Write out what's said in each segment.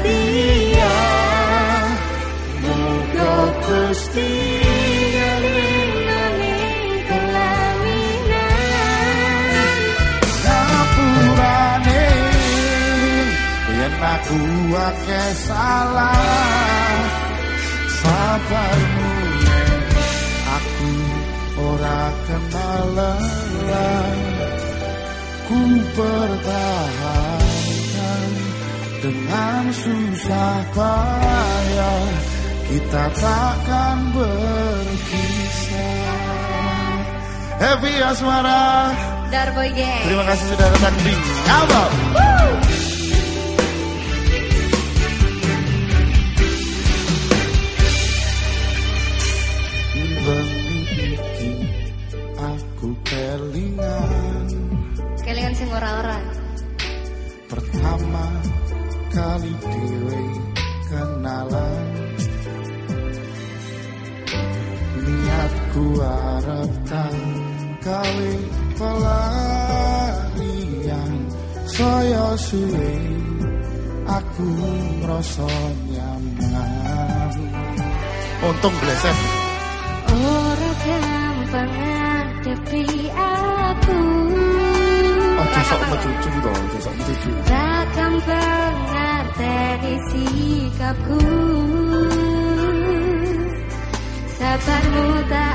setia Muga Gusti Ngapurane Yen aku akeh salah Sabarmu aku ora kenal lelah. Ku pertahankan dengan susah payah Kita takkan berpisah Happy Asmara. Darboy Gang. Terima kasih sudah datang di Ngabau aku kelingan. Kelingan sing ora-ora. Pertama kali dewe kenalan. Niatku arep kali pelarian. Saya suwe aku ngerasa nyaman. Untung bleset. Ora gampang ngadepi aku. Ojo sok mecucu dong, ojo sok mecucu sikapku. Sabarmu tak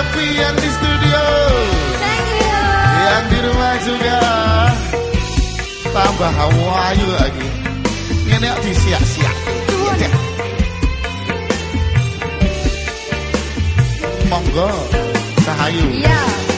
Happy yang di studio, Thank you yang di rumah juga. Tambah ayu lagi. Iya deh. Monggo, Sahayu. Iya. Matur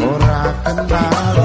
Ora kenal